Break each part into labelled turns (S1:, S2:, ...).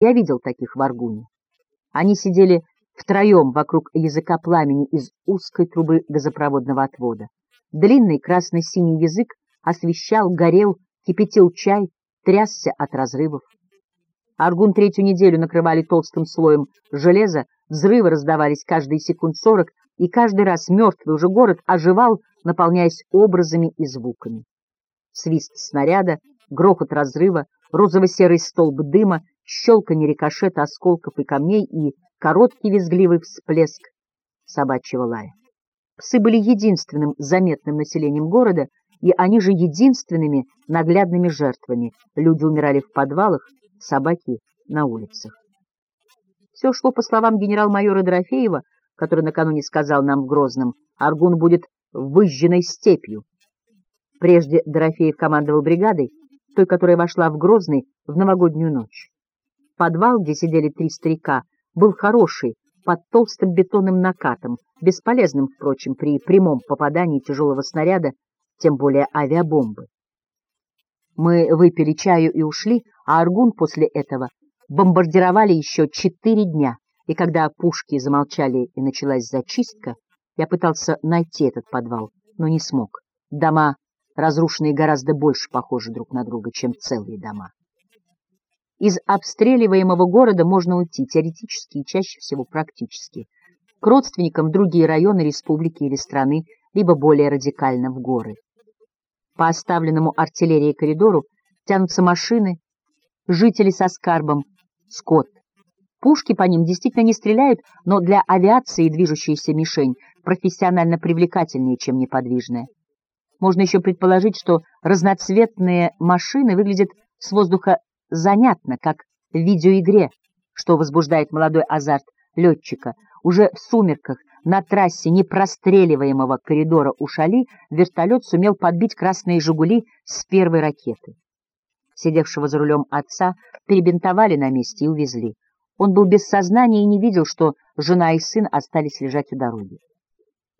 S1: Я видел таких в Аргуне. Они сидели втроем вокруг языка пламени из узкой трубы газопроводного отвода. Длинный красно-синий язык освещал, горел, кипятил чай, трясся от разрывов. Аргун третью неделю накрывали толстым слоем железа, взрывы раздавались каждые секунд сорок, и каждый раз мертвый уже город оживал, наполняясь образами и звуками. Свист снаряда, грохот разрыва, розово-серый столб дыма, щелканье рикошета осколков и камней и короткий визгливый всплеск собачьего лая. Псы были единственным заметным населением города, и они же единственными наглядными жертвами. Люди умирали в подвалах, собаки — на улицах. Все шло по словам генерал-майора Дорофеева, который накануне сказал нам в Грозном, Аргун будет выжженной степью. Прежде Дорофеев командовал бригадой, той, которая вошла в Грозный в новогоднюю ночь. Подвал, где сидели три старика, был хороший, под толстым бетонным накатом, бесполезным, впрочем, при прямом попадании тяжелого снаряда, тем более авиабомбы. Мы выпили чаю и ушли, а Аргун после этого бомбардировали еще четыре дня, и когда пушки замолчали и началась зачистка, я пытался найти этот подвал, но не смог. Дома, разрушенные, гораздо больше похожи друг на друга, чем целые дома. Из обстреливаемого города можно уйти теоретически и чаще всего практически, к родственникам другие районы республики или страны, либо более радикально в горы. По оставленному артиллерией коридору тянутся машины, жители со скарбом, скот. Пушки по ним действительно не стреляют, но для авиации движущаяся мишень профессионально привлекательнее, чем неподвижная. Можно еще предположить, что разноцветные машины выглядят с воздуха занятно, как в видеоигре, что возбуждает молодой азарт летчика. Уже в сумерках на трассе непростреливаемого коридора у Шали вертолет сумел подбить красные «Жигули» с первой ракеты. Сидевшего за рулем отца перебинтовали на месте и увезли. Он был без сознания и не видел, что жена и сын остались лежать у дороги.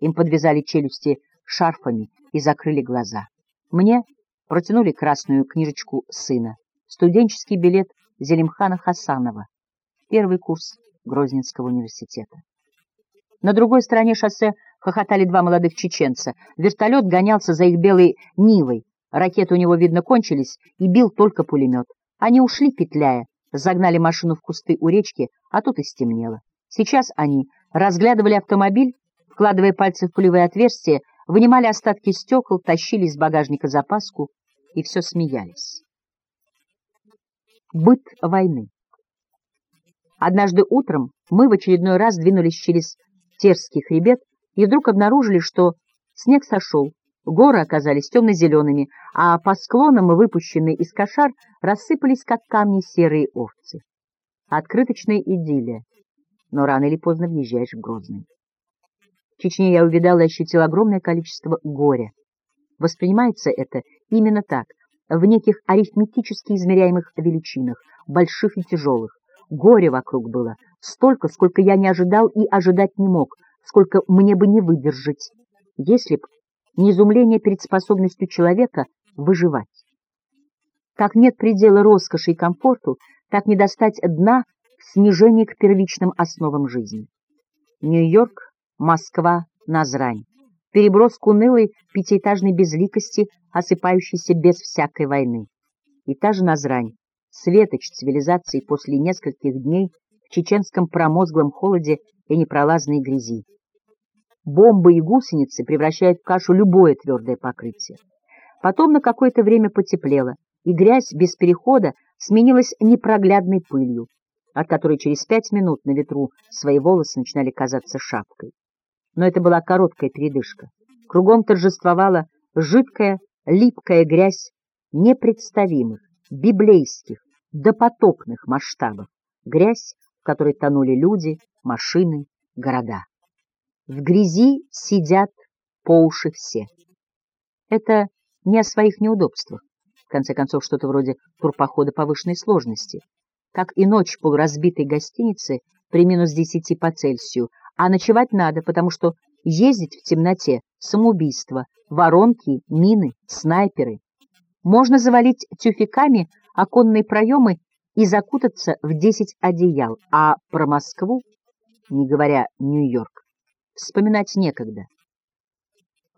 S1: Им подвязали челюсти шарфами и закрыли глаза. Мне протянули красную книжечку сына, студенческий билет Зелимхана Хасанова, первый курс Грозненского университета. На другой стороне шоссе хохотали два молодых чеченца. Вертолет гонялся за их белой Нивой. Ракеты у него, видно, кончились, и бил только пулемет. Они ушли, петляя, загнали машину в кусты у речки, а тут и стемнело. Сейчас они разглядывали автомобиль, вкладывая пальцы в пулевые отверстия, вынимали остатки стекол, тащили из багажника запаску и все смеялись. Быт войны Однажды утром мы в очередной раз двинулись через Терский хребет и вдруг обнаружили, что снег сошел, горы оказались темно-зелеными, а по склонам, выпущенные из кошар, рассыпались, как камни, серые овцы. Открыточная идиллия, но рано или поздно въезжаешь в Грозный. В Чечне я увидал и ощутил огромное количество горя. Воспринимается это именно так, в неких арифметически измеряемых величинах, больших и тяжелых. Горе вокруг было, столько, сколько я не ожидал и ожидать не мог, сколько мне бы не выдержать, если б не изумление перед способностью человека выживать. Как нет предела роскоши и комфорту, так не достать дна в снижении к первичным основам жизни. Нью-Йорк, Москва, Назрань. Переброс к унылой пятиэтажной безликости, осыпающейся без всякой войны. И та же Назрань, светоч цивилизации после нескольких дней в чеченском промозглом холоде и непролазной грязи. Бомбы и гусеницы превращают в кашу любое твердое покрытие. Потом на какое-то время потеплело, и грязь без перехода сменилась непроглядной пылью, от которой через пять минут на ветру свои волосы начинали казаться шапкой. Но это была короткая передышка. Кругом торжествовала жидкая, липкая грязь непредставимых, библейских, допотопных масштабов, грязь, в которой тонули люди, машины, города. В грязи сидят по уши все. Это не о своих неудобствах, в конце концов, что-то вроде турпохода повышенной сложности, как и ночь полуразбитой гостинице при минус десяти по Цельсию, а ночевать надо, потому что ездить в темноте — самоубийство, воронки, мины, снайперы. Можно завалить тюфяками оконные проемы и закутаться в десять одеял, а про Москву, не говоря Нью-Йорк, вспоминать некогда.